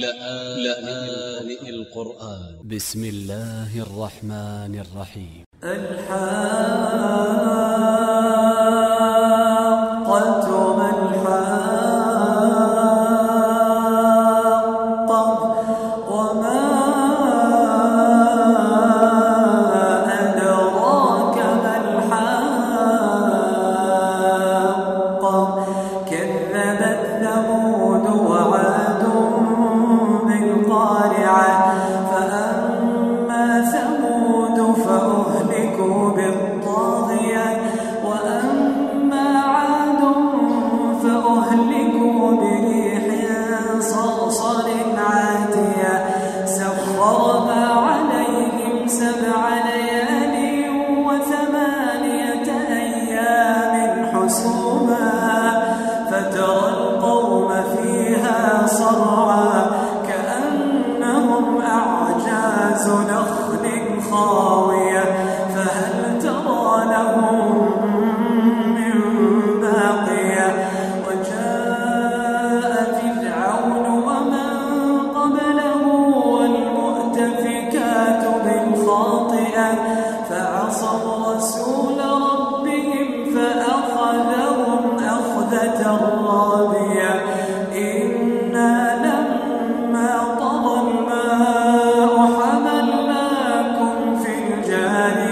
لآن القرآن. ب س م الله الرحمن الرحيم الحاقة ما الحاقة وما ذات نخل خاوية فهل ترى لهم من باقية؟ وجاء فرعون ومن قبله والمؤتفكات بالخاطئة فعصوا الرجال